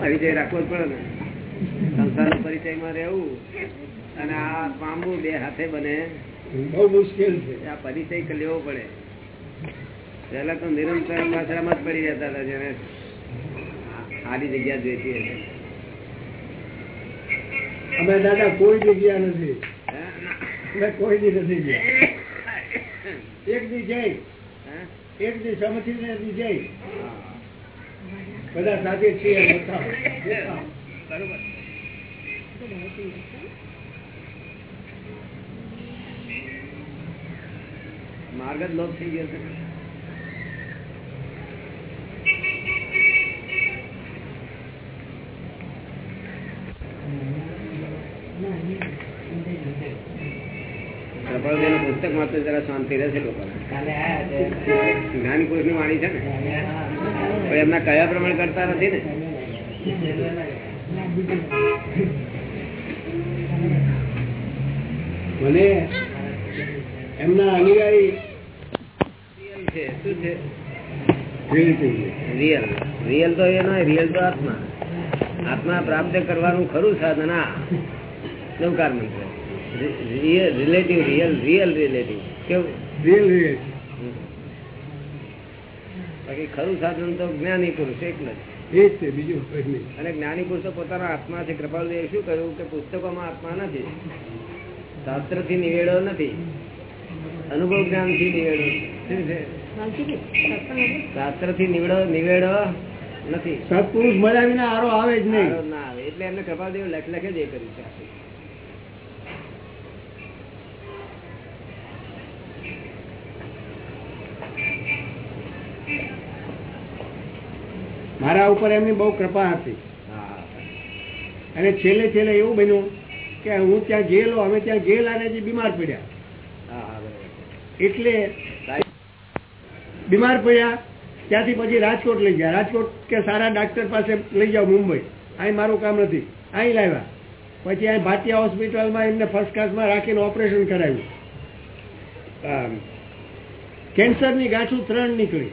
પરિચય રાખવો જ પડે ને. સંસાર પરિચયમાં રહેવું અને આ પામવું બે હાથે બને બહુ મુશ્કેલ છે. આ પરિચય લેવો પડે. પેલા તો નિરંતર આશ્રમ જ પડી જતા હતા જેને આડી જગ્યા જોઈતી હતી. અમે દાદા કોઈ જગ્યા નથી? કોઈ દી નથી ગયા. એક દી જઈ? એક દી સમથી જઈ. બધા સાથે છીએ બરોબર. માર્ગ જ લોપ થઈ ગયો છે. પુસ્તકમાં તો જરા શાંતિ રહેશે લોકો. જ્ઞાન પુરુષની વાણી છે ને. પણ એમના કયા પ્રમાણે કરતા નથી ને? મને એમના અનુયાયી રિયલ છે. શું છે? રિયલ રિયલ તો એ રિયલ તો આત્મા. આત્મા પ્રાપ્ત કરવાનું ખરું સાધન આ Navkar Mantra relative real real relative કેવું? Real reality. બાકી ખરું સાધન તો જ્ઞાની પુરુષ એકલ જ. એ જ છે બીજું કોઈ નહીં. અને જ્ઞાની પુરુષો પોતાના આત્મા છે કૃપાલદેવ શું કહ્યું કે પુસ્તકોમાં આત્મા નથી? શાસ્ત્રથી નિવેડો નથી. અનુભવ જ્ઞાનથી નિવેડો શું છે? શાસ્ત્રથી નિવેડો નિવેડો નથી. સત્પુરુષ મળ્યા વિના આરો આવે જ નહીં. ના આવે. એટલે એમને કૃપાલદેવ લખ લખે જ એ કર્યું છે મારા ઉપર એમની બહુ કૃપા હતી. અને છેલ્લે છેલ્લે એવું બન્યું કે હું ત્યાં ગયેલો, અમે ત્યાં ગયેલા અને જે બીમાર પડ્યા. એટલે બીમાર પડ્યા, ત્યાંથી પછી રાજકોટ લઈ ગયા. રાજકોટ કે સારા ડાક્ટર પાસે લઈ જાઓ મુંબઈ. અહીં મારું કામ નથી. અહીં લાવ્યા. પછી અહીં ભાટિયા હોસ્પિટલમાં એમને ફર્સ્ટ ક્લાસમાં રાખીને ઓપરેશન કરાવ્યું. કેન્સરની ગાંઠું ત્રણ નીકળી.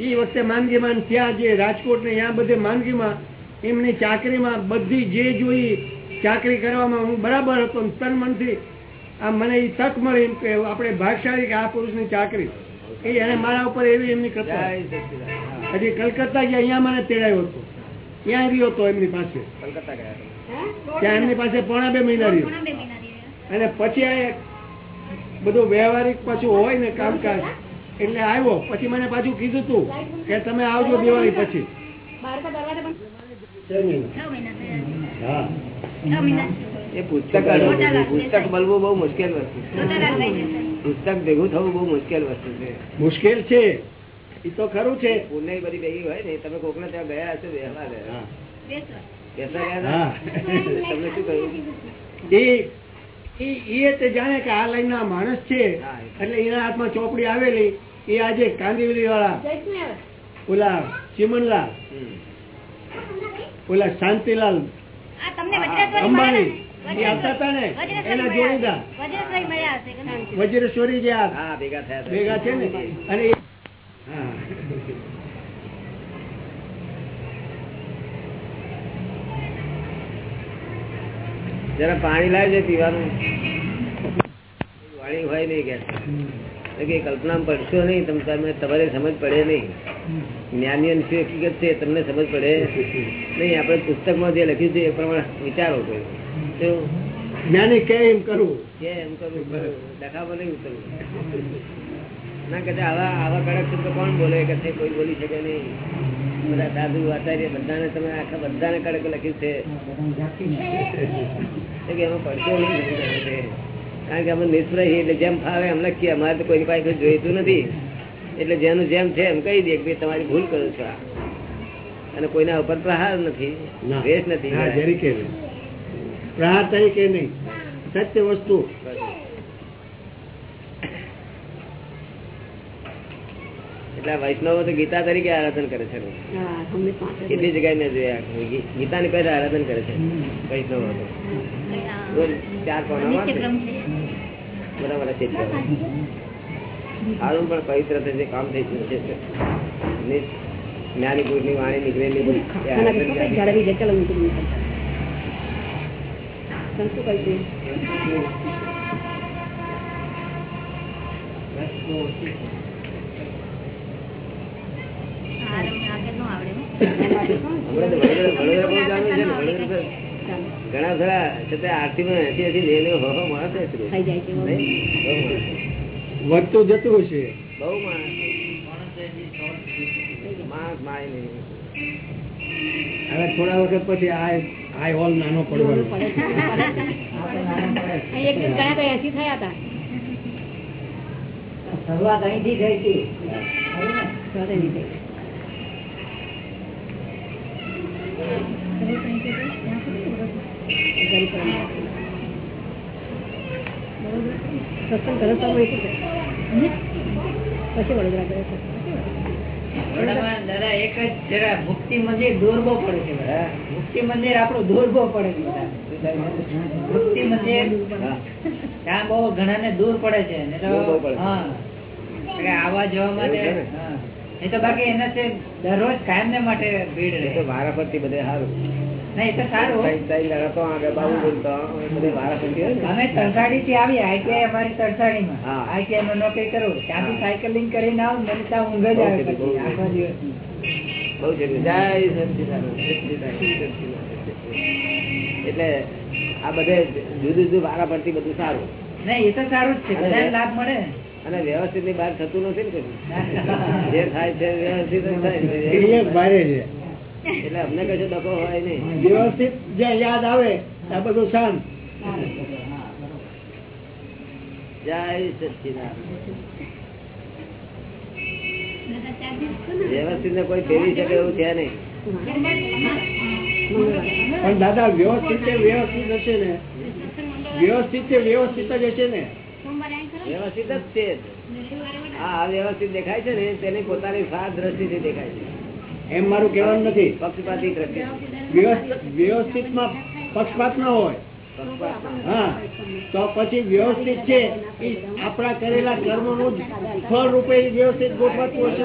એ વખતે માંદગીમાં થયા જે રાજકોટ ને ત્યાં બધે માંદગીમાં એમની ચાકરીમાં બધી જે જોઈ ચાકરી કરવામાં હું બરાબર હતો તન મનથી આ મને એ તક મળી કે આપણે ભાગશાળી કે આ પુરુષની ચાકરી. એ એને મારા ઉપર એવી એમની કૃપા. હજી કલકત્તા ગયા અહીંયા મને તેડાયો હતો. ત્યાં રહ્યો હતો એમની પાસે. ત્યાં એમની પાસે પોણા બે મહિના રહ્યો અને પછી આ બધું વ્યવહારિક પાછું હોય ને કામકાજ. એટલે આવ્યો. પછી મને પાછું કીધું તું કે તમે આવજો દિવાળી પછી. એ પુસ્તક બોલવું બહુ મુશ્કેલ વસ્તુ પુસ્તક ભેગું થવું બહુ મુશ્કેલ વસ્તુ છે. મુશ્કેલ છે. એ તો ખરું છે. પુણે બધી ભેગી હોય ને તમે કોકને ત્યાં ગયા હશો. બેસવા. ગયા તમને શું કહ્યું? એ એ એ તે જાણે કે આ લાઈન ના માણસ છે. એટલે એના હાથમાં ચોપડી આવેલી. એ આજે કાંદીવલી વાળા ઓલા ચિમનલાલ. ઓલા શાંતિલાલ અંબાણી વજ્રેશ્વરી જે ભેગા છે ને? અને જરા પાણી લાવજે પીવાનું. વાળી હોય નહીં કે. તો કે કલ્પના પડશો નહીં તમે તમે તમારે સમજ પડે નહીં. જ્ઞાનીઓની શું હકીકત છે તમને સમજ પડે નહીં. આપણે પુસ્તકમાં જે લખ્યું છે એ પ્રમાણે વિચારો શું? જ્ઞાની કે એમ કરવું કે એમ કરવું દેખાવો નહીં ઉતરવું ના કદાચ આવા આવા કડક શબ્દ કોણ બોલે કે કોઈ બોલી શકે નહીં. બધા સાધુ આચાર્ય બધાને તમે આખા બધાને કડક લખ્યું છે. એમાં પડશો નહીં. કારણ કે અમે નિષ્ફળ એટલે જેમ ફાવે એમ લખીએ. અમારે તો કોઈ પાસે જોઈતું નથી. એટલે જેનું જેમ છે એમ કહી દે કે તમારી ભૂલ કરો છો અને કોઈના ઉપર પ્રહાર નથી. ના. દ્વેષ નથી પ્રહાર તરીકે નહીં. સત્ય વસ્તુ. એટલે વૈષ્ણવો તો ગીતા તરીકે આરાધન કરે છે. કેટલી જગ્યાએ મેં જોયા. ગીતા ની પહેલા આરાધન કરે છે. વૈષ્ણવો તો. ચાર કોનામાં બરાબર છે સારું પણ પવિત્ર થશે કામ થઈ જશે નિ- જ્ઞાની પુરુષની વાણી નીકળેલી વડોદરા- બહુ જાણ્યું છે ને, વડોદરા ઘણા ખરા છતાં આરતી માં એસી એસી લેને હો હો માણસ. વધતું જતું હશે બહુ માણસ માણસ માય નહીં હવે થોડા વખત પછી આ આ હોલ નાનો પડવાનો. એક દિવસ તો એસી થયા હતા. શરૂઆત અહીંથી થઈ હતી. સત્સંગ કરે તો અહીંથી પછી વડોદરા ગયો દાદા એક જ જરા મુક્તિ મંદિર દોરબો પડે છે બધા. મુક્તિ મંદિર આપણું દોરબો પડે છે મુક્તિ મંદિર ત્યાં બહુ ઘણા ને દૂર પડે છે. હા આવા જવા માટે. નહીં તો બાકી એના દરરોજ કાયમ ને માટે ભીડ એ રહે વારાફરતી બધે સારું એટલે આ બધે જુદું જુદું વારાફરતી બધું સારું. નહીં એ તો સારું જ છે બધા લાભ મળે. અને વ્યવસ્થિતની બહાર થતું નથી ને જે થાય છે વ્યવસ્થિત થાય. છે. એટલે અમને કશો ડકો હોય નહીં. વ્યવસ્થિત જે યાદ આવે આ બધું શાંત. જય સચિદાન વ્યવસ્થિત ને કોઈ ફેરવી શકે એવું છે નહીં. પણ દાદા વ્યવસ્થિત વ્યવસ્થિત હશે ને? વ્યવસ્થિત વ્યવસ્થિત જ હશે ને? વ્યવસ્થિત જ છે આ વ્યવસ્થિત દેખાય છે ને તેની પોતાની સાત દ્રષ્ટિથી દેખાય છે. એમ મારું કહેવાનું નથી. પક્ષપાતી વ્યવસ્થિતમાં પક્ષપાત ના હોય. હા. તો પછી વ્યવસ્થિત છે આપણા કરેલા કર્મનું ફળ રૂપે વ્યવસ્થિત ગોઠવાતું હશે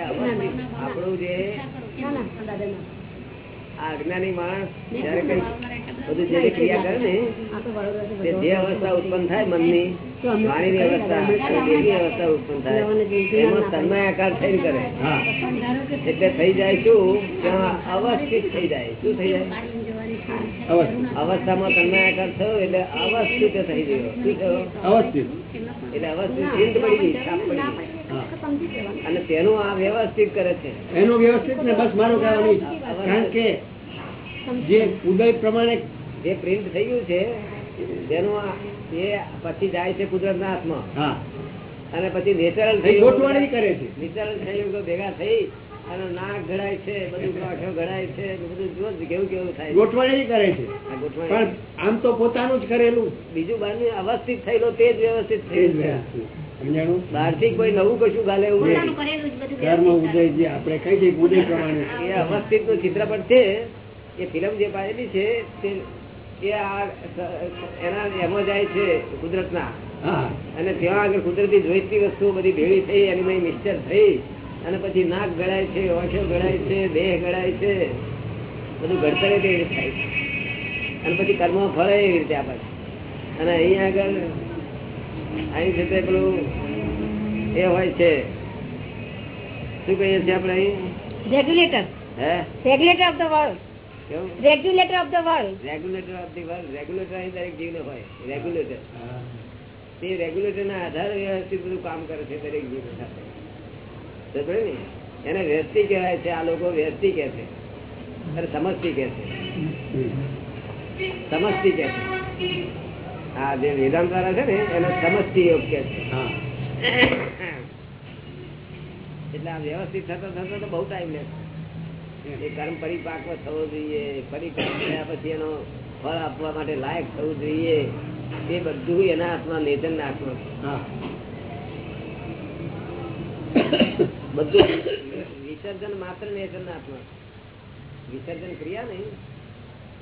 આપણું જે આ અજ્ઞાની માણસ જયારે કઈ બધું જે ક્રિયા કરે ને તો જે અવસ્થા ઉત્પન્ન થાય મનની વાણીની અવસ્થા એવી અવસ્થા ઉત્પન્ન થાય એમાં તન્મયાકાર થઈને કરે. એટલે થઈ જાય શું? ત્યાં અવસ્થિત થઈ જાય. શું થઈ જાય? અવસ્થામાં તન્મયાકાર થયો એટલે અવસ્થિત થઈ ગયો. શું થયો? અવસ્થિત. એટલે અવસ્થિત. ચિંત પડી ગઈ છાપ પડી ગઈ. અને તેનું આ વ્યવસ્થિત કરે છે. એનું વ્યવસ્થિત ને બસ મારું કહેવાનું કારણ કે જે ઉદય પ્રમાણે જે પ્રિન્ટ થઈ ગયું છે તેનું એ પછી જાય છે કુદરતના હાથમાં. અને પછી નેચરલ ગોઠવણી કરે છે. નેચરલ સંયોગો ભેગા થઈ અને નાક ઘડાય છે બધું કાંઠો ઘડાય છે બધું જો કેવું કેવું થાય ગોઠવણી કરે છે. પણ આમ તો પોતાનું જ કરેલું. બીજું બહારનું અવસ્થિત થયેલો તે જ વ્યવસ્થિત થયેલું બહારથી કોઈ નવું કશું ગાલે એવું નથી. ઉદય જે આપણે કઈ દઈએ ઉદય પ્રમાણે. એ અવસ્થિતનું ચિત્રપટ છે એ ફિલ્મ જે પાડેલી છે તે એ આ એના એમાં જાય છે કુદરતના. અને ત્યાં આગળ કુદરતી જોઈતી વસ્તુ બધી ભેળી થઈ એની મિક્સર થઈ અને પછી નાક ગળાય છે ઓછો ગળાય છે દેહ ગળાય છે બધું ગળતરે તે રીતે થાય છે. અને પછી કર્મ ફળે એવી રીતે આપણે અને અહીંયા આગળ અહીં છે તે પેલું એ હોય છે શું કહીએ છીએ આપણે અહીં? રેગ્યુલેટર હે? Regulator of the world regulator of the world regulator of the world regulator અહીં દરેક જીવને હોય. રેગ્યુલેટર તે રેગ્યુલેટર ના આધારે વ્યવસ્થિત બધું કામ કરે છે દરેક જીવ સાથે. ને? એને વ્યસ્તી કહેવાય છે આ લોકો વ્યસ્તી કહે છે. અને સમજતી કહે છે. સમજતી કહે છે. આ જે વેદાંત વાળા છે ને એને સમજતી યોગ કે છે. હા. એટલે આ વ્યવસ્થિત થતો થતો તો બહુ ટાઈમ લે એ કર્મ પરિપાક્વ થવો જોઈએ પરિપાક થયા પછી એનો ફળ આપવા માટે લાયક થવું જોઈએ એ બધું એના હાથમાં નેતન ના હાથમાં બધું વિસર્જન માત્ર નેતન ના હાથમાં. વિસર્જન ક્રિયા નહીં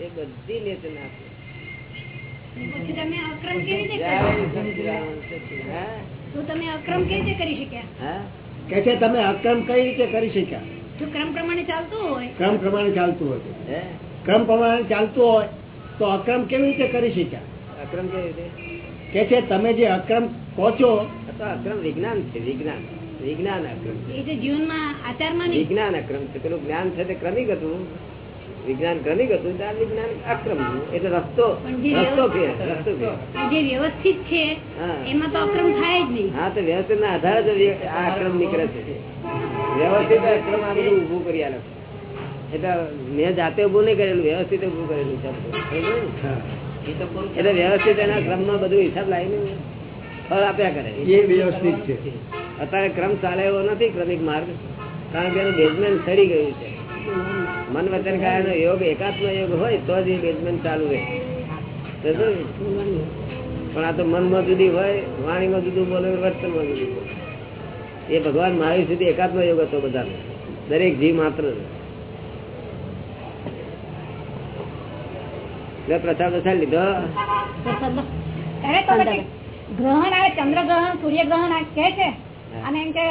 એ બધી નેતન ના હાથમાં પછી તમે અક્રમ કેવી રીતે કરી શક્યા? કે છે તમે અક્રમ કઈ રીતે કરી શક્યા? જો ક્રમ પ્રમાણે ચાલતું હોય. ક્રમ પ્રમાણે ચાલતું હતું ક્રમ પ્રમાણે ચાલતું હોય તો અક્રમ કેવી રીતે કરી શક્યા? અક્રમ કેવી રીતે? કે છે તમે જે અક્રમ કહો છો અક્રમ વિજ્ઞાન છે વિજ્ઞાન. વિજ્ઞાન અક્રમ છે. એ જે જીવનમાં આચારમાં વિજ્ઞાન અક્રમ છે. પેલું જ્ઞાન છે તે ક્રમિક હતું. વિજ્ઞાન ક્રમિક હતું ત્યાં આ વિજ્ઞાન અક્રમ. એટલે રસ્તો જે રસ્તો રસ્તો જે વ્યવસ્થિત છે એમાં તો અક્રમ થાય જ નહીં. હા તો વ્યવસ્થિત ના આધારે જ આ અક્રમ નીકળે છે. વ્યવસ્થિત અક્રમ આ બધું ઉભું કરી આલે એટલે મેં જાતે ઉભું નહીં કરેલું વ્યવસ્થિત ઉભું કરેલું. એટલે વ્યવસ્થિત એના ક્રમમાં બધું હિસાબ લાવીને ફળ આપ્યા કરે. એ વ્યવસ્થિત છે. અત્યારે ક્રમ ચાલે એવો નથી ક્રમિક માર્ગ. કારણ કે એનું બેઝમેન્ટ સડી ગયું છે. મન વચન કાયા યોગ એકાત્મ યોગ હોય તો જ એ બેઝમેન્ટ ચાલુ રહે. પણ આ તો મનમાં જુદી હોય વાણીમાં જુદું બોલે વર્તનમાં જુદું બોલે. એ ભગવાન મહાવીર સુધી એકાત્મ યોગ હતો બધાનો. દરેક જીવ માત્ર. પ્રસાદ વસાદ લીધો. ગ્રહણ આવે ચંદ્ર ગ્રહણ સૂર્ય ગ્રહણ કે છે અને એમ કે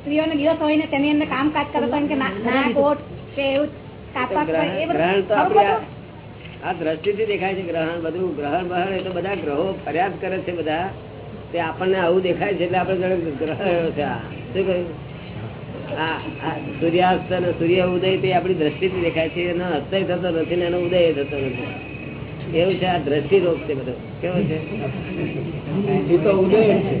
સ્ત્રીઓનો દિવસ હોય ને તેની અંદર કામકાજ કરે તો એમ કે ના- નાના કોટ કે એવું ગ્રહણ તો આપણે આ દ્રષ્ટિથી દેખાય છે ગ્રહણ બધું. ગ્રહણ બહણ એ તો બધા ગ્રહો ફરિયાદ કરે છે બધા. તે આપણને આવું દેખાય છે એટલે આપણે જાણે ગ્રહ રહ્યો છે. આ શું કહ્યું? આ સૂર્યાસ્ત અને સૂર્ય ઉદય તે આપણી દ્રષ્ટિથી દેખાય છે. એનો અસ્તય થતો નથી ને એનો ઉદય થતો નથી. એવું છે આ દ્રષ્ટિ રોગ છે બધો. કેવો છે? એ તો ઉદય છે.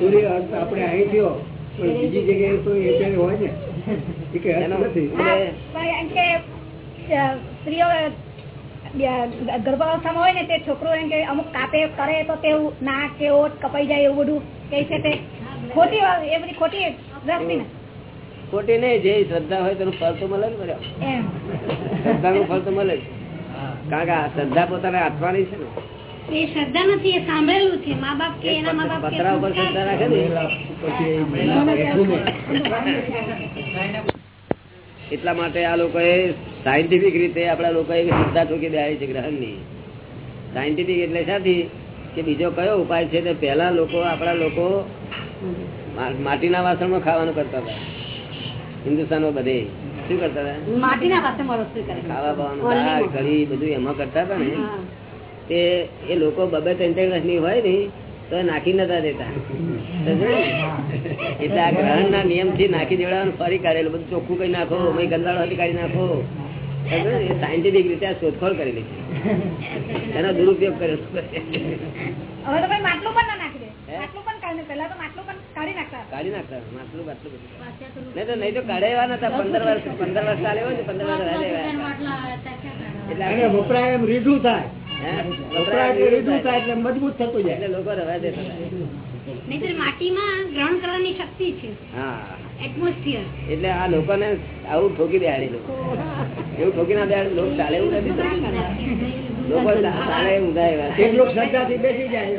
સૂર્ય અસ્ત આપણે અહીં થયો પણ બીજી જગ્યાએ તો એ ત્યારે હોય ને. એ એનો- નથી. ગર્ભાવસ્થામાં હોય ને તે છોકરો એમ કે અમુક કાપે કરે તો તેવું ના કે ઓટ કપાઈ જાય એવું બધું કે છે તે. ખોટી એ બધી ખોટી દ્રષ્ટિ ખોટી નહીં જે શ્રદ્ધા હોય તેનું ફળ તો મળે ને શ્રદ્ધાનું ફળ તો મળે જ. કારણ કે આ શ્રદ્ધા પોતાને આપવાની છે ને. એ શ્રદ્ધા નથી એ સાંભળેલું છે. મા બાપ કે એના મા બાપ કે પતરા ઉપર શ્રદ્ધા રાખે ને. પછી ને? એટલા માટે આ લોકોએ સાયન્ટિફિક રીતે આપણા લોકોએ શ્રદ્ધા ચૂકી દે છે ગ્રહણની. સાયન્ટિફિક એટલે શાથી કે બીજો કયો ઉપાય છે તે પહેલા લોકો આપણા લોકો માટીના વાસણમાં ખાવાનું કરતા હતા. હિન્દુસ્તાનો બધે. શું કરતા હતા? માટીના વાસણમાં ખાવા બાવાનું દાળ કઢી બધું એમાં કરતા હતા ને. તે એ લોકો બબે ત્રણ ત્રણ વર્ષની હોય ને તો નાખી નતા દેતા. એટલે આ ગ્રહણ ના નિયમથી નાખી દેવડાવવાનું ફરી કાઢેલું બધું ચોખ્ખું કઈ નાખો ગંદાળો હતી કાઢી નાખો. સાયન્ટિફિક રીતે આ શોધખોળ કરેલી છે. એનો દુરુપયોગ કાઢી નાખતા. માટલું બાટલું બધું. નહીં તો નતા. પંદર વર્ષ પંદર વર્ષ ચાલે હોય ને પંદર વર્ષ એટલે વપરાય એમ રીઢું થાય. મજબૂત થતું જાય. લોકો રવા દેતા માટીમાં ગ્રહણ કરવાની શક્તિ છે. એટમોસ્ફિયર એટલે આ લોકોને આવું ઠોકી દેડે લોકો. એવું ઠોકી ના દેડે લોકો ચાલે એવું નથી લોકો ચાલે ઊંધા એવા. છે. કેટલું શ્રદ્ધાથી બેસી જાય.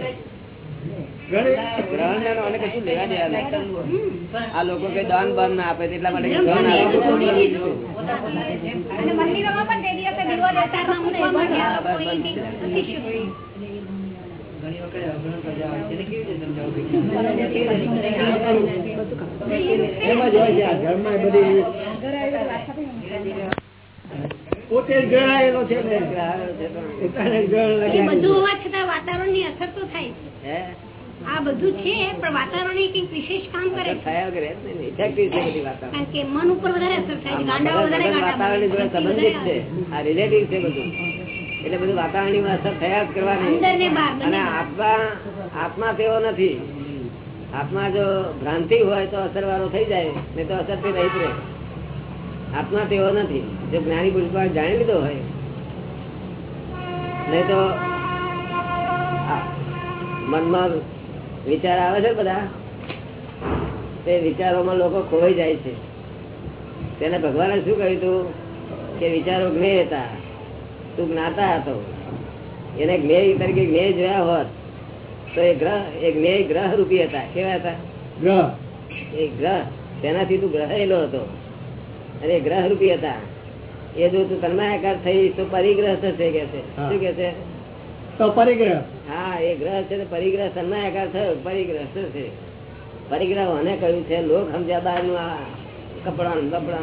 આ લોકો કઈ દાન બાન ના આપે એટલા માટે પોતે જ ગ્રહાયેલો છે ને બધું હોવા છતાં વાતાવરણની અસર તો થાય છે. આ બધું છે પણ વાતાવરણ કંઈક વિશેષ કામ કરે. કારણ કે મન ઉપર વધારે અસર થાય છે વધારે. સંબંધિત આ રિલેટિવ છે બધું. એટલે બધું વાતાવરણની અસર થયા જ કરવાની. અને આત્મા આત્મા તેવો નથી. આત્મા જો ભ્રાંતિ હોય તો અસર વાળો થઈ જાય નહીં તો અસરથી રહી. રહે આત્મા તેવો નથી. જો જ્ઞાની પુરુષ જાણી લીધો હોય નહીં તો મનમાં વિચાર આવે છે બધા? તે વિચારોમાં લોકો ખોવાઈ જાય છે. તેને ભગવાને શું કહ્યું હતું કે વિચારો જ્ઞેય હતા. તું જ્ઞાતા હતો. એને જ્ઞેય તરીકે જ્ઞેય જોયા હોત તો એ ગ્રહ એ જ્ઞેય ગ્રહ રૂપી હતા. કેવા હતા? ગ્રહ. એ ગ્રહ તેનાથી તું ગ્રહેલો હતો. અને ગ્રહ રૂપી હતા. એ જો તું તન્માયાકાર થઈ તો પરિગ્રહ થશે કે છે? શું કે છે? પરિગ્રહ. હા, એ ગ્રહ છે પરિગ્રહ સન્નાયકાર થયો, પરિગ્રહ શું છે? પરિગ્રહ મને કહ્યું છે, લોક સમજ્યા બારનું આ કપડા બપડા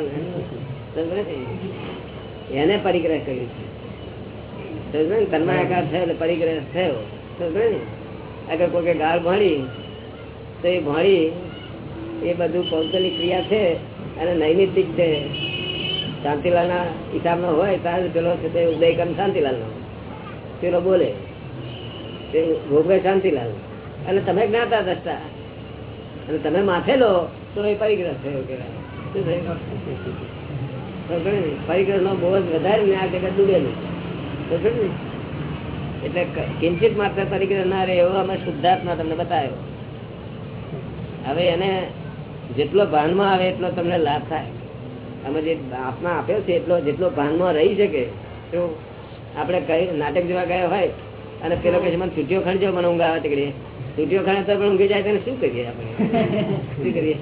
એને પરિગ્રહ કહ્યું છે. સન્માયકાર થયો એટલે પરિગ્રહ થયો. ને? અગર કોઈ ગાળ ભણી, તો એ ભણી, એ બધું કૌશલિક ક્રિયા છે, અને નૈમિતિક છે શાંતિલાલ ના હિસાબ હોય ત્યારે પેલો છે તે ઉદયકમ શાંતિલાલ નો પેલો બોલે ભોગવે શાંતિલાલ અને તમે જ્ઞાતા દ્રષ્ટા. અને તમે માથે લો, તો એ પરિગ્રહ થયો પરિગ્રહ નો બોજ વધારે આ જગત ડૂબેલું એટલે કિંચિત માત્ર પરિગ્રહ ના રહે એવો અમે શુદ્ધાર્થમાં તમને બતાવ્યો. હવે એને જેટલો ભાનમાં આવે એટલો તમને લાભ થાય. અમે જે આપમાં આપ્યો છે, એટલો, જેટલો ભાનમાં રહી શકે, તો આપણે કઈ નાટક જોવા ગયા હોય અને પેલો કે મને છૂટીઓ ખણજો મને ઊંઘ આવે તીકડી છૂટીઓ ખણે તો પણ ઊંઘી જાય તેને શું કરીએ આપણે? શું કરીએ?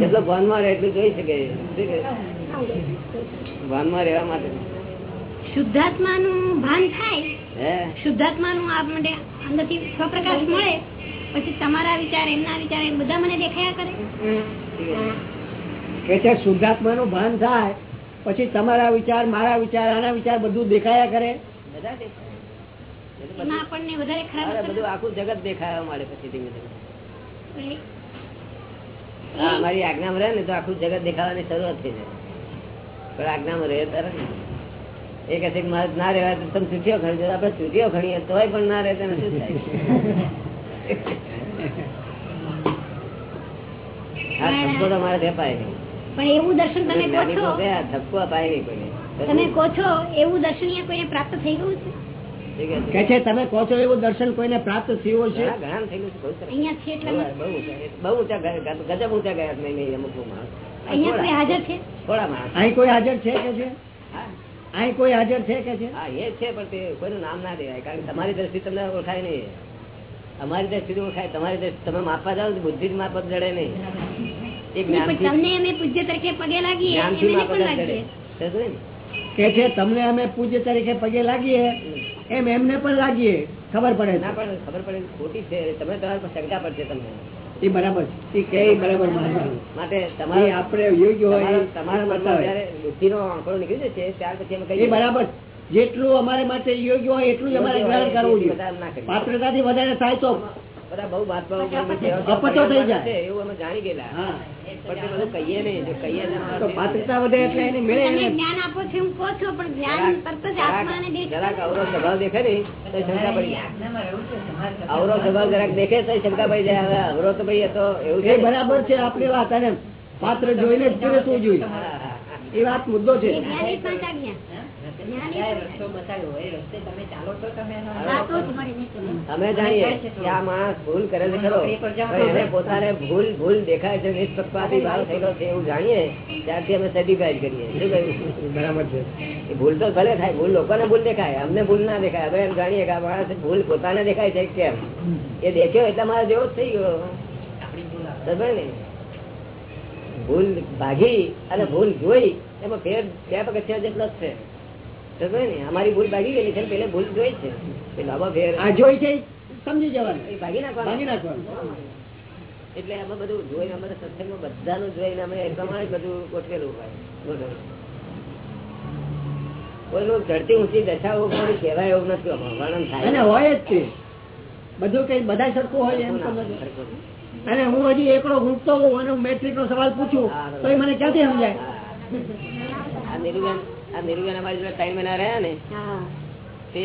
એટલો ભાનમાં રહે એટલું જોઈ શકે ભાનમાં રહેવા માટે. શુદ્ધાત્મા ભાન થાય હે? શુદ્ધાત્મા નું આપ માટે અંદર સ્વપ્રકાશ મળે પછી તમારા વિચાર એમના વિચાર બધા મને દેખાયા કરે. કે છે શુદ્ધાત્મા નું ભાન થાય પછી તમારા વિચાર મારા વિચાર આના વિચાર બધું દેખાયા કરે? દેખાય. બધું- આખું જગત દેખાયા મળે પછી ધીમે ધીમે. હા, મારી આજ્ઞામાં રહે ને તો આખું જગત દેખાવાની શરૂઆત થઈ જાય. પણ આજ્ઞામાં રહે તારે એક એ કહે છે કે મારે ના રહેવાય તો તમે ચૂંટીઓ ખણી આપણે ચૂંટીઓ ખણીએ તોય પણ ના રહે તેને શું થાય? હા ધક્કો તો મારે નહીં પણ એવું દર્શન તમે કહો છો? ધક્કો અપાય નહીં. કોઈને તમે કહો છો એવું દર્શન અહીંયા કોઈને પ્રાપ્ત થઈ ગયું છે? કે છે તમે કહો છો એવું દર્શન કોઈને પ્રાપ્ત થયું છે ઘણા ઘણા થયેલું છે અહીંયા છે એટલા બહુ ઊંચા બહુ ઊંચા ગયા ગજબ ઊંચા ગયા નહીં નહીં અમુક અહીંયા કોઈ હાજર છે? થોડા માણસ. અહીં કોઈ હાજર છે કે છે? હા. અહીં કોઈ હાજર છે કે છે? હા એ છે પણ તે કોઈનું નામ ના દેવાય કારણ કે તમારી દ્રષ્ટિ તમને ઓળખાય નહીં. અમારી દ્રષ્ટિ ઓળખાય તમારી દ્રષ્ટિ તમે માપવા જાઓ બુદ્ધિ જ માપવા જડે નહીં. તમને અમે પૂજ્ય તરીકે પગે લાગીએ? કે છે તમને અમે પૂજ્ય તરીકે પગે એમ એમને પણ લાગીએ. ખબર પડે ના પણ ખબર પડે ખોટી છે. તમે તમારી શંકા પડશે તમને. એ બરાબર એ કે બરાબર માટે તમારે આપણે યોગ્ય હોય તમારા મનમાં બતાવે. જયારે આંકડો નીકળી જશે ત્યાર પછી અમે કહીએ બરાબર. જેટલું અમારે માટે યોગ્ય હોય એટલું જ અમારે ગ્રહણ કરવું જોઈએ. વધારે ના કરીએ. પાત્રતાથી વધારે થાય તો. બધા બહુ મહાત્માઓ અપચો થઈ જાય. એવું અમે જાણી ગયેલા. પણ કહીએ નહીં જો કહીએ તો અમારે તો પાત્રતા વધે એટલે એને મેળે જ્ઞાન આપો છો એમ કહો છો પણ જ્ઞાન તરત જ આત્માને જરાક અવરો સ્વભાવ દેખે ને તો શંકા પડી જાય. અવરો સ્વભાવ જરાક દેખે તો શંકા પડી જાય. હવે અવરો તો ભાઈ તો એવું છે બરાબર છે આપણી વાત અને પાત્ર જોઈને જ જોઈએ. એ વાત મુદ્દો છે. અમે જાણીએ કે આ માણસ ભૂલ કરે છે ખરો. એને પોતાને ભૂલ ભૂલ દેખાય છે નિષ્પક્ષપાતી ભાવ થયેલો છે એવું જાણીએ ત્યારથી અમે સર્ટિફાઈડ કરીએ. શું કહ્યું? બરાબર છે. ભૂલ તો ભલે થાય ભૂલ લોકોને ભૂલ દેખાય અમને ભૂલ ના દેખાય. હવે એમ જાણીએ કે આ માણસ ભૂલ પોતાને દેખાય છે કેમ? એ દેખ્યો એટલે મારા જેવો જ થઈ ગયો. ને ભૂલ ભાગી અને ભૂલ જોઈ એમાં ફેર બે પગથિયા જેટલો જ છે. અમારી ભૂલ ભાગી ગયેલી છે પેલે ભૂલ જોઈ છે. એ ફેર. આ જોઈ છે સમજી જવાનું. ભાગી નાખવાનો. ભાગી નાખવાનું. એટલે અમે બધું જોઈને અમારે સત્સંગમાં બધાનું જોઈને અમે એ પ્રમાણે બધું ગોઠવેલું હોય. ગોઠવેલું. ચડતી ઊંચી દશાઓ કોઈ કહેવાય એવું નથી વર્ણન થાય. હોય જ તે. બધું કઈ બધા સરખું હોય એમ અને હું હજી એકડો ઘૂંટતો હોઉં અને મેટ્રિક નો સવાલ પૂછું તો એ મને ક્યાંથી સમજાય? આ નિરુબેન આ નિરુબેન અમારી જોડે ત્રણ મહિના રહ્યા ને તે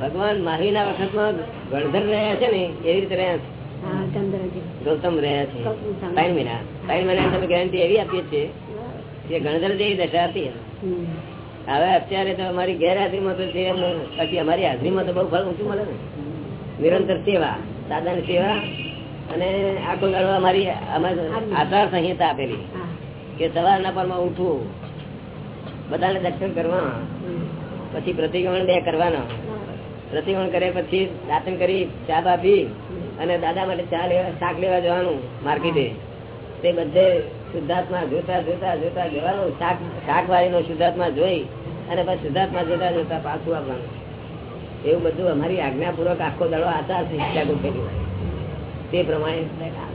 ભગવાન મહાવીરના વખતમાં ગણધર રહ્યા છે ને એવી રીતે રહ્યા છે. ગૌતમ રહ્યા છે. ત્રણ મહિના ત્રણ મહિના તમે ગેરંટી એવી આપીએ છીએ કે ગણધર જેવી દશા હતી હવે અત્યારે તો અમારી ગેરહાજરીમાં તો જે પછી અમારી હાજરીમાં તો બહુ ફળ ઊંચું મળે ને. નિરંતર સેવા દાદાની સેવા અને આખો ગાળો અમારી અમારી આચાર સંહિતા આપેલી. કે સવારના પરમાં ઉઠવું બધાને દર્શન કરવા. પછી પ્રતિક્રમણ બે કરવાના. પ્રતિક્રમણ કરે પછી દાતન કરી, ચા બા અને દાદા માટે ચા લેવા, શાક લેવા જવાનું માર્કેટે. તે બધે શુદ્ધાત્મા જોતા જોતા જોતા જવાનું. શાક નો શુદ્ધાત્મા જોઈ અને પછી શુદ્ધાત્મા જોતા જોતા પાછું આપવાનું એવું બધું અમારી આજ્ઞાપૂર્વક આખો દડો ગોઠવેલી તે પ્રમાણે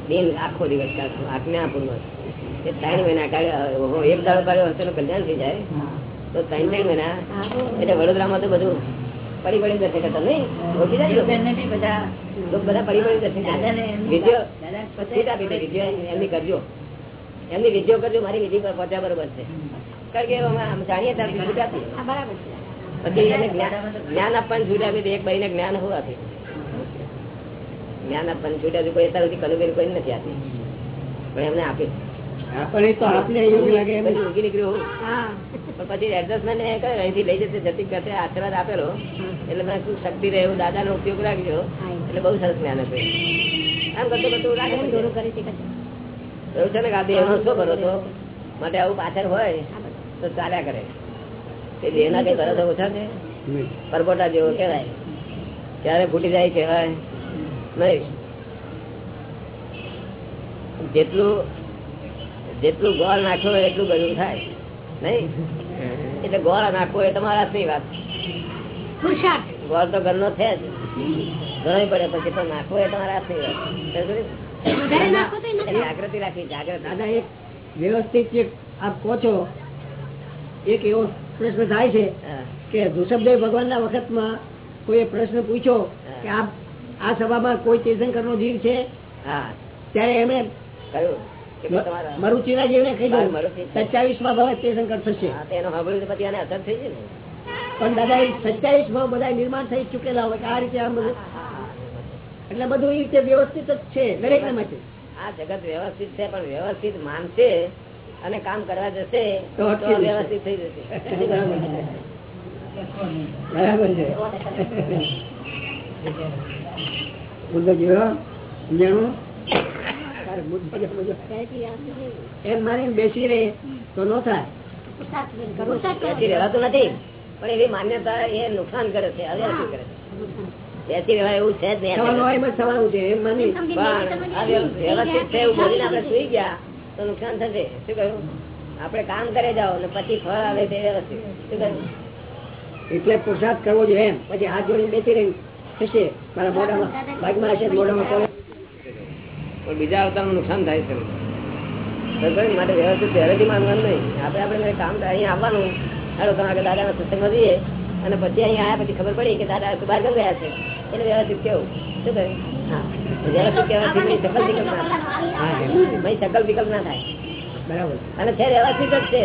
દિન આખો દિવસ આજ્ઞાપૂર્વક. ત્રણ મહિના કાઢ્યો એક દાડો કાઢ્યો હશે કલ્યાણ થઈ જાય. તો ત્રણ ત્રણ મહિના એટલે વડોદરામાં તો બધું પડી પડી દર્શન કરતા નહીં. ઓછી જાય બધા બધા પડી પડી દર્શન કરતા એમની કરજો. એમની વિધિઓ કરજો મારી વિધિ પર પહોંચ્યા બરોબર છે. કારણ કે જાણીએ છૂટ આપી પછી એને જ્ઞાન જ્ઞાન આપવાની છૂટ આપી એક ભાઈને જ્ઞાન હું આપી. જ્ઞાન આપવાની છૂટ આપી કોઈ અત્યાર સુધી કનુબેન કોઈ નથી આપી. પણ એમને આપી. આપણને તો આપણે યોગ્ય લાગે એમ. યોગી નીકળ્યું પણ પછી એડજસ્ટમેન્ટ એ કરે અહીંથી લઈ જશે જતી કરતે આશીર્વાદ આપેલો. એટલે મેં શું શક્તિ રહે એવું દાદાનો ઉપયોગ રાખજો. એટલે બહુ સરસ જ્ઞાન હતું આમ કરતું કરતું રાખે દોરું કરી શકે એવું છે ને કે આ દેહનો શું કરો તો માટે આવું પાછળ હોય તો ચાલ્યા કરે. એ દેહના કઈ કરો તો ઓછા છે? પરબોટા જેવો કહેવાય. ક્યારે ફૂટી જાય કહેવાય. નહીં. જેટલું જેટલું ગોળ નાખો એટલું ગળ્યું થાય. નહીં? એટલે ગોળ નાખવો એ તમારા હાથની વાત. ગોળ તો ઘરનો છે જ. ઘણો પડે પછી તો નાખવો એ તમારા હાથની વાત. જાગૃતિ રાખી જાગૃતિ. દાદા એક વ્યવસ્થિત આપ કહો છો. એક એવો પ્રશ્ન થાય છે. કે ઋષભદેવ ભગવાનના વખતમાં કોઈ પ્રશ્ન પૂછ્યો કે આ આ સભામાં કોઈ તીર્થંકર નો જીવ છે? હા. ત્યારે એમણે કયું? કે જેને કહી મરુચિ. સત્યાવીસમાં ભાવે તીર્થંકર થશે. એનો સાંભળ્યું પછી આને અસર થઈ ને. પણ દાદા એ સત્યાવીસમાં બધા નિર્માણ થઈ ચુકેલા હોય કે આ રીતે આમ બધું. એટલે બધું એ રીતે વ્યવસ્થિત જ છે દરેક માટે. આ જગત વ્યવસ્થિત છે પણ વ્યવસ્થિત માનશે અને કામ કરવા જશે તો તો. વ્યવસ્થિત થઈ જશે. બરાબર છે. સમજાણું એમ મારીને બેસી રહે તો ન થાય. બેસી રહેવાતું નથી. પણ એવી માન્યતા એ નુકસાન કરે છે અવ્યવસ્થિત કરે છે? બેસી રહેવાય એવું છે જ નહીં હોય એમ જ સવાલ છે એમ માની પણ આ વ્યવ- વ્યવસ્થિત છે એવું બોલીને આપણે સુઈ ગયા તો નુકસાન થશે. શું કહ્યું? આપણે કામ કરે જાઓ ને પછી ફળ આવે તે વ્યવસ્થિત. શું કહ્યું? એટલે પુરસાદ કરવો જોઈએ એમ. પછી હાથ જોડીને બેસી રહી થશે. મારા મોઢામાં ભાગમાં હશે મોઢામાં પણ બીજા અવતારનું નુકસાન થાય છે. માટે વ્યવસ્થિત પહેલેથી માનવાનું નહીં. આપણે આપણે કામ અહીં આવવાનું. હાલો તમે આગળ દાદાના સત્સંગમાં જઈએ. અને પછી અહીંયા આવ્યા પછી ખબર પડી કે દાદા બહાર કેમ ગયા છે. એટલે વ્યવસ્થિત કેવું? શું કહ્યું હા. વ્યવસ્થિત કહેવાથી સકલ વિકલ્પ ના થાય. મેં સકલ વિકલ્પ ના થાય. બરાબર. અને છે વ્યવસ્થિત જ છે.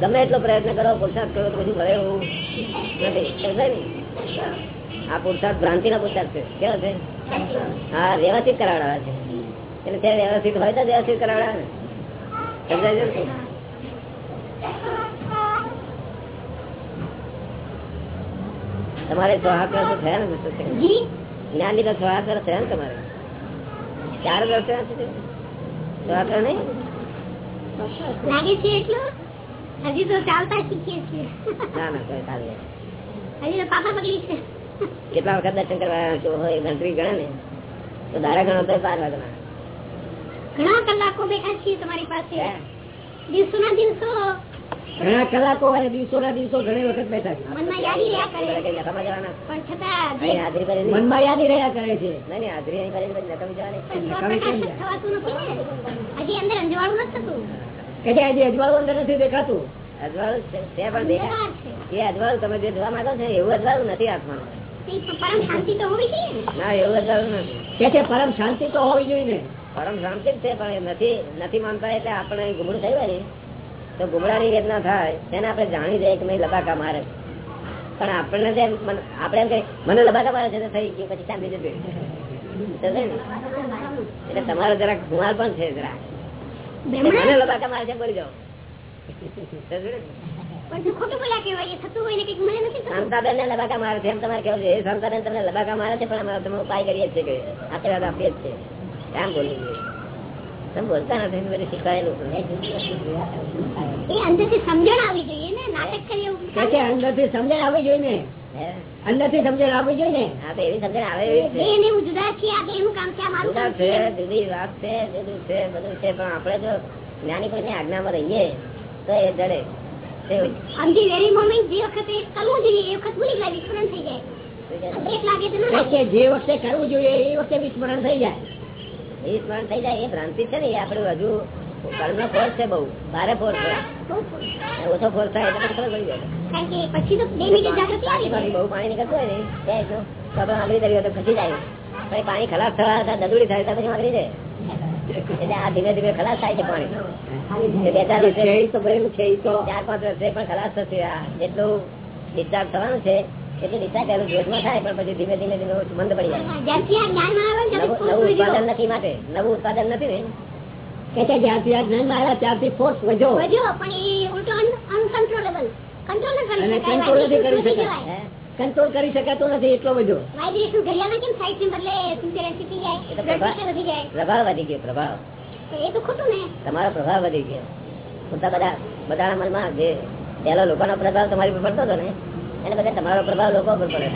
ગમે એટલો પ્રયત્ન કરો પુરુષાર્થ કરો તો પછી મળે એવું નથી. આ ના પુરુષાર્થ છે. કેવા છે? હા વ્યવસ્થિત કરાવડાવે છે. એટલે ત્યાં વ્યવસ્થિત હોય તો વ્યવસ્થિત કરાવડાવે. સમજાય છે તમારે સોહાગ વર્ષ થયા ને જ્ઞાની તો સોહાગ થયા ને તમારે? ચાર વર્ષ થયા છે નહીં? લાગે છે એટલું? હજી તો ચાલતા શીખીએ છીએ. ના ના કોઈ ચાલે. હજી તો પાપા પગલી છે. કેટલા વખત દર્શન કરવા જો હોય ગણતરી ગણે ને. તો દારા ગણો તો બાર વાગના ઘણા કલાકો બેઠા છીએ તમારી પાસે. દિવસો ના દિવસો. ઘણા કલાકો અને દિવસો ના દિવસો ઘણી વખત બેઠા છે મનમાં યાદી રહ્યા કરે. છે પણ છતાં હાજરી કરી મનમાં યાદી રહ્યા કરે છે. નહીં, નહીં, હાજરી અહીં કરી પછી જવાની. થવાતું નથી હજી અંદર અંજવાળું નથી થતું. કે જે અજવાળું અંદર નથી દેખાતું. અજવાળું છે તે પણ દેખાય. એ અજવાળું તમે જે જોવા માંગો છો એવું અજવાળું નથી તે પરમ શાંતિ તો હોવી જોઈએ ને. એવું નથી. કે પરમ શાંતિ તો હોવી જોઈએ ને? પરમ શાંતિ જ છે પણ નથી નથી માનતા એટલે આપણે ગુમડું થયું હોય ને તો ગુમડાની વેદના થાય તેને આપણે જાણી જાય કે નહીં લબાકા મારે. છે. પણ આપણને જે આપણે એમ કહીએ, મને લબાકા મારે છે થઈ ગયું પછી શાંતિ જતી? એટલે તમારો જરાક ગુમાર પણ છે જરા મને લબાકા મારે છે બોલી જાઓ. સમજે ને? લબાકા મારે છે એમ તમારે કેવું છે. એ તમને લબાકા મારે છે પણ અમે તમે ઉપાય કરીએ જ કે આશીર્વાદ આપીએ જ છે. એમ બોલવું તમે બોલતા નથી બધું શીખવાયેલું. અંદરથી સમજણ આવી જોઈએ ને નાટક કરી એવું અંદરથી સમજણ આવવી જોઈએ ને? અંદરથી સમજણ આવવી જોઈએ ને? હા તો એવી સમજણ આવે જુદા વાત છે જુદું છે બધું છે પણ આપણે જો જ્ઞાની કોઈની આજ્ઞામાં રહીએ તો એ જડે. તે વેરી મોમેન્ટ જે વખતે કરવું જોઈએ એ વખત ભૂલી વિસ્મરણ થઈ જાય. બ્રેક લાગે તો ના કે જે વખતે કરવું જોઈએ એ વખતે વિસ્મરણ થઈ જાય. એ થઈ જાય એ ભ્રાંતિ છે ને એ આપણે હજુ કર્મ ફોર્સ છે બહુ. ભારે ફોર્સ છે. ઓછો ફોર્સ થાય એટલે ખબર પડી જાય. પછી તો બે મિનિટ જાગૃતિ આવી પાણી જાય. બહુ પાણી નીકળતું હોય ને ત્યાં તો આપણે આંગળી ધરી હોય તો ખસી જાય. પછી પાણી ખલાસ થવા દદુડી થાય પછી આંગળી જાય. એટલે આ ધીમે ધીમે ખલાસ થાય છે પાણી. બે ચાર વર્ષે ભરેલું છે ચાર પાંચ વર્ષે પણ ખલાસ થશે. આ જેટલું ડિસ્ચાર્જ થવાનું છે એટલે ડિસ્ચાર્જ એનું જોશમાં થાય પણ પછી ધીમે ધીમે ધીમે બંધ પડી જાય. નવું ઉત્પાદન નથી માટે. નવું ઉત્પાદન નથી ને. કે આ જ્ઞાન આવ્યા ત્યારથી ફોર્સ વધ્યો. વધ્યો પણ એ ઉલટો કંટ્રોલ નથી કરી શકાય? કંટ્રોલ કરી શકાતો નથી એટલો બધો. પ્રભાવ વધી જાય? પ્રભાવ વધી ગયો પ્રભાવ. તમારો પ્રભાવ વધી ગયો. બધા બધા બધાના મનમાં જે પહેલા લોકોનો પ્રભાવ તમારી પર પડતો હતો ને એને બધા તમારો પ્રભાવ લોકો પર પડે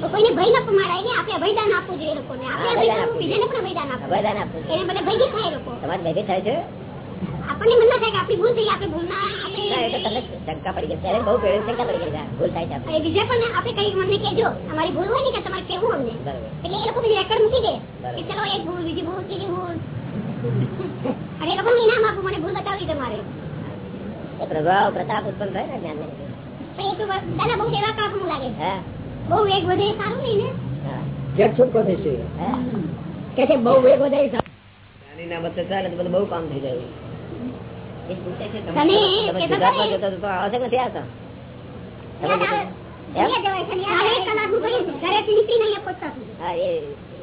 તો કોઈને ભય ન પમાડાય ને આપણે ભયદાન આપવું જોઈએ લોકોને. આપણે ભયદાન અભયદાન બીજાને પણ ભયદાન આપવું ભયદાન આપવું એને બધા ભયભીત થાય લોકો. તમારે ભેગી થાય છે? આપણને મન ના થાય કે આપણી ભૂલ થઈ આપણે ભૂલ ના ના, શંકા પડી ગઈ ત્યારે બહુ પેઢી શંકા પડી ગઈ ભૂલ થાય છે બીજા પણ આપણે કઈ મને કહેજો. અમારી ભૂલ હોય ને કે તમારે કેવું અમને? એટલે એ લોકો પછી રેકોર્ડ મૂકી દે. કે ચલો એક ભૂલ બીજી ભૂલ ત્રીજી ભૂલ. અને એ લોકોને ઇનામ આપવું મને ભૂલ બતાવી તમારે. પ્રભાવ પ્રતાપ ઉત્પન્ન થાય ને જ્ઞાન પણ એ તો દાદા બહુ સેવા કાપનું લાગે બહુ વેગ વધે સારું નહીં ને? જટ છૂટકો થશે. કે છે બહુ વેગ વધારે જ્ઞાનીના મતે ચાલે તો બધું બહુ કામ થઈ જાય. પૂછે છે ગુજરાતમાં જતા તો નથી આવતા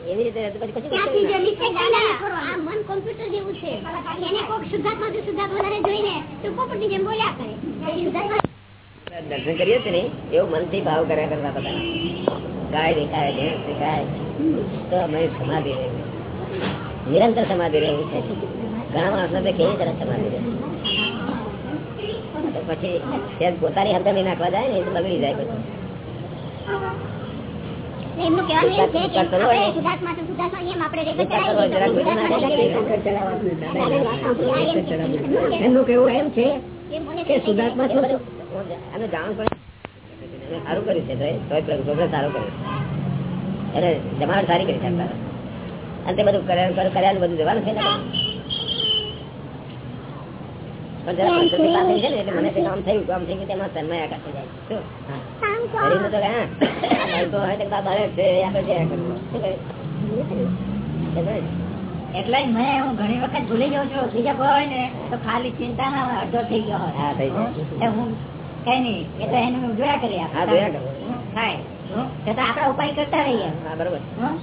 એવી રીતે મન કોમ્પ્યુટર જેવું છે એને શુદ્ધાત્મા શુદ્ધાત્મા જોઈને તો પોપટની જેમ બોલ્યા કરે શુદ્ધાત્મા દર્શન કરીએ છીએ ને એવું મનથી ભાવ કર્યા કરતા બધા ગાય દેખાય ભેંસ દેખાય તો અમે સમાધિ રહેવું નિરંતર સમાધિ રહેવું છે ઘણા માણસ ને કેવી તરફ સમાધિ રહે તો પછી ત્યાં પોતાની હરકત નાખવા જાય ને એ બગડી જાય પછી. એમનું છે કેવું એમ કે સુધાર્થમાં જાણ પણ સારું કર્યું છે પ્રોગ્રેસ સારું કર્યું એને જમાવટ સારી કરી છે અને તે બધું કર્યા કર્યા- કર્યાનું બધું જવાનું છે ને પણ જરા પ્રકૃતિ પાસે છે ને એટલે? હા. કરો. હા, મેં હું ઘણી વખત ભૂલી જાઉં છું બીજા કોઈ હોય ને તો ખાલી ચિંતામાં અડધો થઈ ગયો હોય હા, થઈ જાય. એ હું કઈ નહીં એ તો એનું જોયા કરવું. થાય આપડા ઉપાય કરતા રહીએ હા, બરોબર. હં?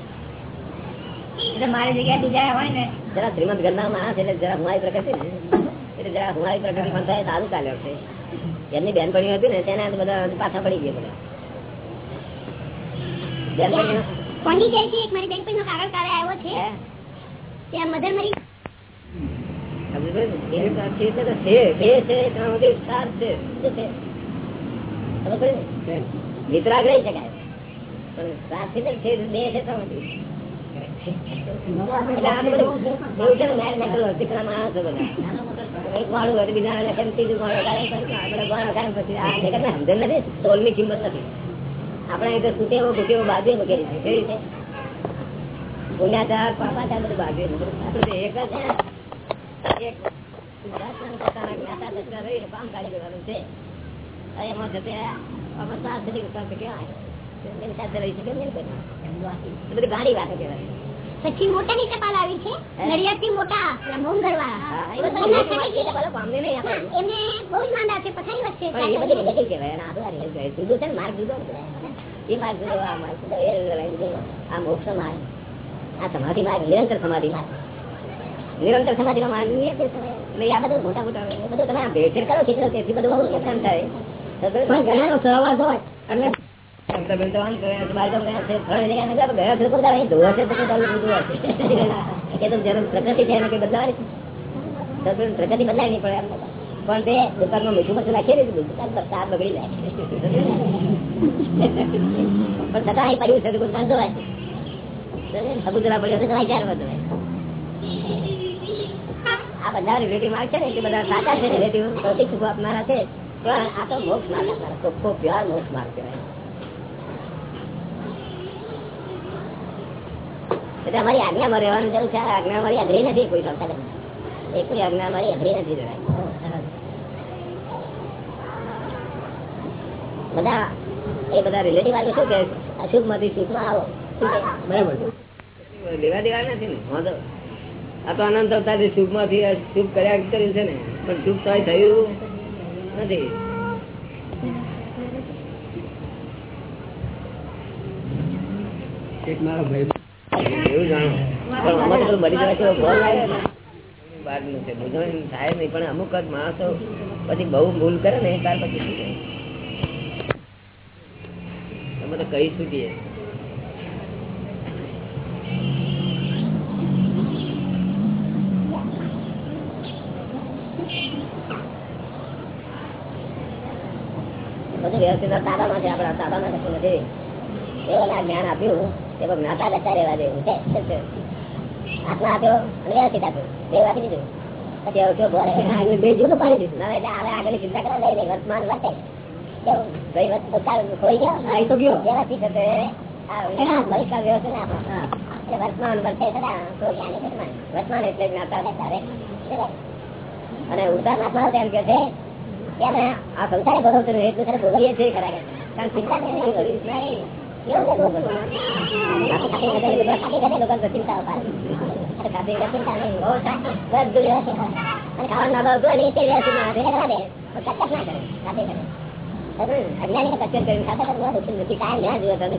એટલે મારી જગ્યા બીજા હોય ને જરા શ્રીમંત ઘરના માણસ એટલે જરા હુંવારી પ્રકૃતિ ને એટલે જરા હુંવારી પ્રકૃતિ પણ થાય સારું ચાલ્યો છે. એમની બેનપણીઓ હતી ને તેના બધા પાછા પડી ગયા બધા. બેનપણીઓ પોંડિચેરીથી એક મારી બેનપણીનો કાગળ કાલે આવ્યો છે. હે? ત્યાં મધર મરી સમજ પડી ને? એ વાત છે એટલે તો છે બે છે ત્રણ છે. શું છે? સમજ પડી વિતરાગ રહી શકાય. પણ છે બે છે ત્રણ વગેરે. એટલે આ તો બધું એવું છે ને મેલ મેટલ હોય, દીકરા માણસો બધા એક વાળું હોય તો બીજા કેમ ત્રીજું વાળું કાઢે પછી આ બધા વાળા કાઢે પછી આ જગતને સમજણ નથી તોલની કિંમત સુતેવો ભૂતેવો બાજુ મૂકેલી છે ગાડી વાત કહેવાય પછી મોટાની ટપાલ આવી છે. મોટા બધું એમના મોટી નહીં આપણે. એમને બહુ જ માંદા છે પથારી વચ્ચે છે. માર્ગ એ માર્ગ આ માર્ગ. આ મોક્ષ માર્ગ આ સમાધિ માર્ગ નિરંતર સમાધિ માર્ગ. નિરંતર સમાધિ નો માર્ગ એટલે આ બધું મોટા મોટા બધું તમે આમ કરો ચિત્ર તેથી બધું બહુ નુકસાન થાય? પણ ઘણાનો સહવાસ હોય એટલે પણ તે દુકાનમાં મીઠું મરચું નાખીએ દુકાન પર સાર બગડી જાય. પણ છતાં પડ્યું છે દુકાન ધોવાય પડ્યો આ બધા રિલેટિવ માર્ગ છે ને, એટલે બધા સાચા છે રિલેટિવ આપનારા છે. પણ આ તો મોક્ષ માર્ગ આપનારા ચોખ્ખો પ્યોર મોક્ષ માર્ગ કહેવાય. એટલે અમારી આજ્ઞામાં રહેવાનું જરૂર છે. આજ્ઞા અમારી અઘરી નથી કોઈ સંસ્થા એ કોઈ આજ્ઞા અમારી અઘરી નથી બધા એ બધા રિલેટિવ વાળું શું કે અશુભમાંથી સુખમાં આવો. બરાબર લેવા દેવા નથી ને? વાંધો આ તો અનંત અવતારથી સુખમાંથી સુખ કર્યા કર્યું છે ને. પણ સુખ તો થયું નથી. એક મારો ભાઈ થાય પણ અમુક જ માણસો પછી બહુ ભૂલ કરે ને ત્યાર પછી શું તો કહી છૂટીએ બધું વ્યવસ્થિત આપણા તાબામાં કશું નથી એવું જ્ઞાન આપ્યું. તે જ્ઞાતા જતા રહેવા દેવું આત્મા આપ્યો અને વ્યવસ્થિત આપ્યું બે આપી દીધું. પછી હવે શું બે જુદું પાડી દીધું. ના હવે આગળની ચિંતા કરવા દઈ નહીં વર્તમાન વર્તે ગઈ વખત તો ચાલ ખોઈ ગયો? આવી તો ગયો. વ્યવસ્થિત હશે આ વ્યવસ્થિત આપણો. વર્તમાન વર્તે વર્તમાન એટલે જ્ઞાતા જતા રહે અને ઉદાહરણ આત્મા એમ કે છે આ સંસારે ભોગવતું એટલું સારું ભોગવીએ છીએ ખરા કે. કારણ ચિંતા નહીં કરવી. નહીં. કેવું છે ભોગવવું? આપણે ખાતી ખાતી લોકો ખાતી ખાતી લોકોને તો ચિંતા અપાય. આપણે ખાતી ખાતી ચિંતા નહીં. બહુ સારું. બધું વ્યવસ્થિત હોય. અને ખાવાનું ના ભાવતું હોય ને એ તે વ્યવસ્થિત ના હોય. એટલે કરવા દે. પણ કચકચ ના કરે. ખાતી ખાતી. બરાબર? અજ્ઞાની તો કચકચ કરીને ખાતા ખાતા બહુ દુઃખી દુઃખી કાયમ ધ્યાન જુએ તમે.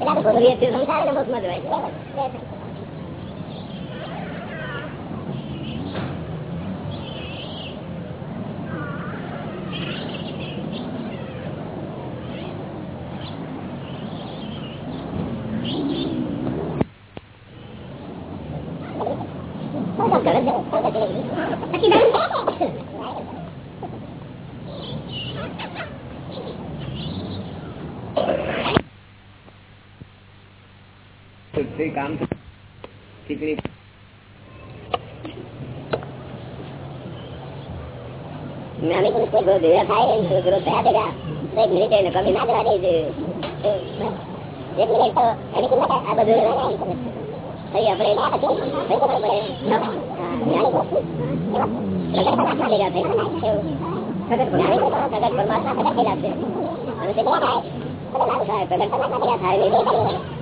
એટલે આપણે ભોગવીએ છીએ સંસાર અને મોક્ષમાં જવાય. બરાબર? તે કામ ખીચડી જ્ઞાની પુરુષ કોઈ ગુરુ ભેગા થાય ને ગુરુ થયા ભેગા તો એક મિનિટ એને કમી ના જવા દે એક મિનિટ તો એની કિંમત આ બધું થઈ આપણે ના હતી થઈ તો પડે હા, જ્ઞાની પુરુષ પ્રગટ પરમાત્મા ભેગા થઈ એવું. પ્રગટ જ્ઞાની પુરુષ પ્રગટ પરમાત્મા પ્રગટ ભેગા છે અને તે ભેગા થાય તો લાભ થાય પ્રગટ પરમાત્મા ભેગા થાય ને એ ભેગા થાય.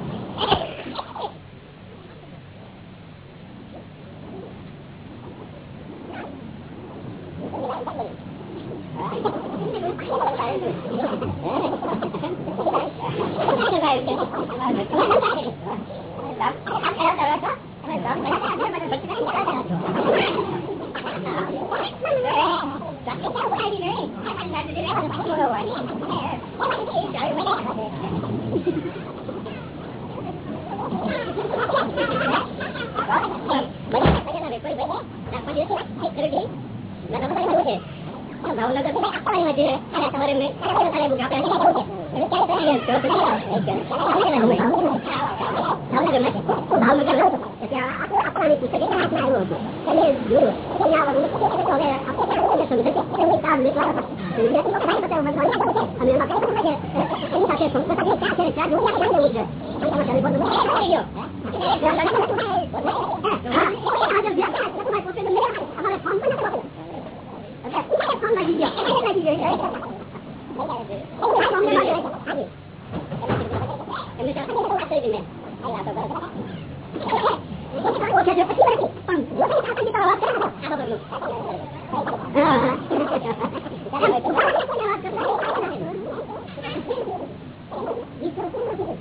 સકળ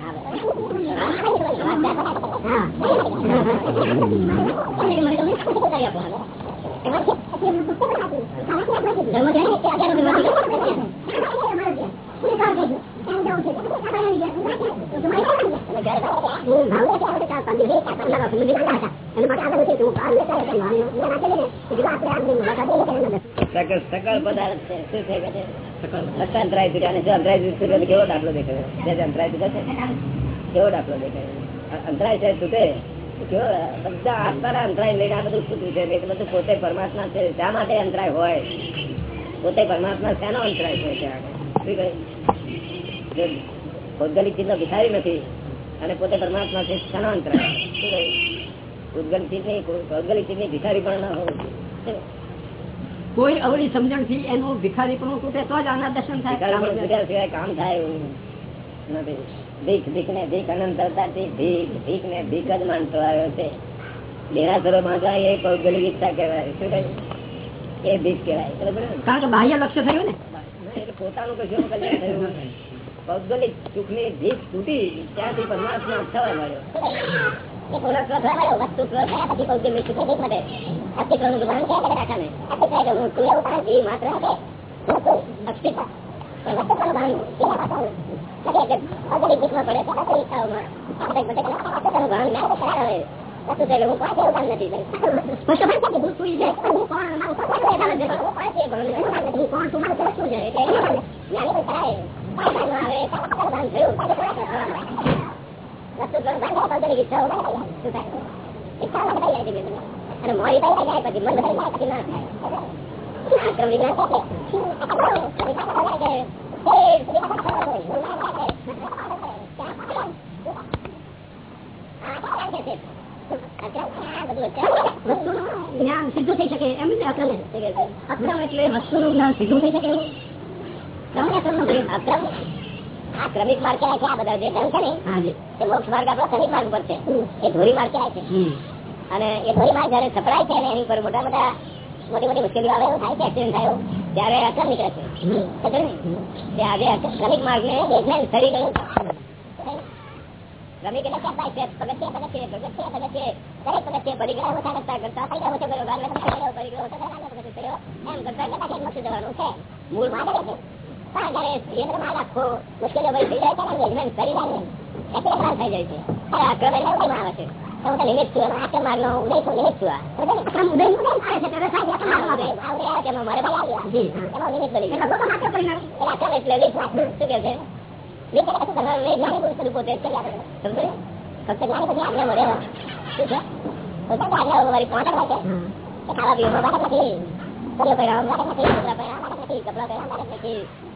ভাবে સકળ પદાર્થ છે શું છે? સકળ અંતરાય તૂટ્યા અને જો અંતરાય તૂટ્યો કેવો દાખલો દેખાય અંતરાય કેવો દાખલો દેખાય અંતરાય છે તૂટે બધા આત્માના અંતરાય લઈને આ બધું તૂટ્યું છે એટલે બધું પોતે પરમાત્મા છે. શા માટે અંતરાય હોય? પોતે પરમાત્મા શાનો અંતરાય છે ત્યાં ભૌગોલિક ચિહ્ન ભિખારી નથી અને પોતે પરમાત્મા છે ચીજ નહીં ભૌગોલિક ચીજની ભિખારી પણ ના હોવું કોઈ અવળી સમજણથી એનું ભિખારી પણ તો જ આના દર્શન થાય. કામ થાય એવું નથી. ભીખ ભીખ ને ભીખ અનંતરતાથી ભીખ ભીખ ને ભીખ જ માનતો આવ્યો છે. દેરાસરો માંગવા એ ભૌગોલિક ઈચ્છા કહેવાય. શું કહ્યું? એ ભીખ કહેવાય. કારણ કે બાહ્ય લક્ષ્ય થયું ને. પોતાનું કશું કલ્યાણ થયું ભૌગોલિક સુખની ભીખ તૂટી ત્યાંથી પરમાત્મા થવા મળ્યો અને મોડી થઈ જાય પછી મન બદલાઈ જાય પછી ના થાય આક્રમ વિજ્ઞાન જ્ઞાન સીધું થઈ શકે એમ જ અક્રમ અક્રમ એટલે વસ્તુનું જ્ઞાન સીધું થઈ શકે. એવું અક્રમ આ ક્રમિક માર્ગ કહેવાય છે આ બધા જે ધન છે ને એ મોક્ષ માર્ગ આપણો ક્રમિક માર્ગ પર છે. એ ધોરી માર્ગ કહેવાય છે. અને એ ધોરી માર્ગ જયારે સપડાય છે એની ઉપર મોટા મોટા મોટી મોટી મુશ્કેલીઓ આવે એવું થાય છે એક્સિડન્ટ થાય ત્યારે અક્રમ નીકળે છે. ક્રમિક માર્ગ ને બેઝમેન્ટ સરી ગયું. એટલે ક્યાં છે પગથિયે પગથિયે પગથિયે પગથિયે. દરેક પગથિયે પરિગ્રહ ઓછા કરતા કરતા ફાયદા ઓછો કર્યો ગાલ કર્યો પરિગ્રહ ઓછો કર્યો એમ કરતા કરતા મોક્ષ જવાનું છે? મૂળ માર્ગ છે. પણ જયારે કેન્દ્રમાં આખો મુશ્કેલીઓ ભરી જાય ત્યારે મેનેજમેન્ટ કરી એટલે થઈ જાય છે. ત્યારે આક્રમ એટલે ઉદયમાં આવે છે. હું તો નિમિત્ત છું આક્રમ માર્ગ નો ઉદય છું નિમિત્ત છું આ ઉદય ઉદય આવે છે ત્યારે થાય છે આ ઉદય આ આવે છે મારે ભાઈ આવ્યા એમાં નિમિત્ત બની એટલે આક્રમ પરિણામ એટલે આક્રમ એટલે વિશ્વાસ શું કે છે વિચાર કશું કરવાનું નહીં જ્ઞાની પુરુષ સ્વરૂપ પોતે કરી આપે સમજો ફક્ત જ્ઞાની પછી આજ્ઞા મળે શું છે પોતાની આજ્ઞાઓ મારી પહોંચ છે ખાવા પીવામાં બાળક નથી કર્યો પરિણામ બાળક નથી કપડા પરિણામ બાળક નથી કપડા પરિણામ બાળક નથી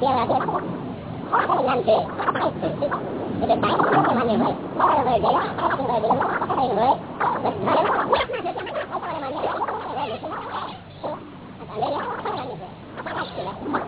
Gracias làm gì thì phải không làm người bao giờ người đấy không người đấy không người đấy Thank you.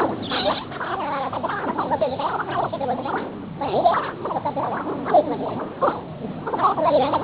ಹೇಳಿ ಮೇಡಮ್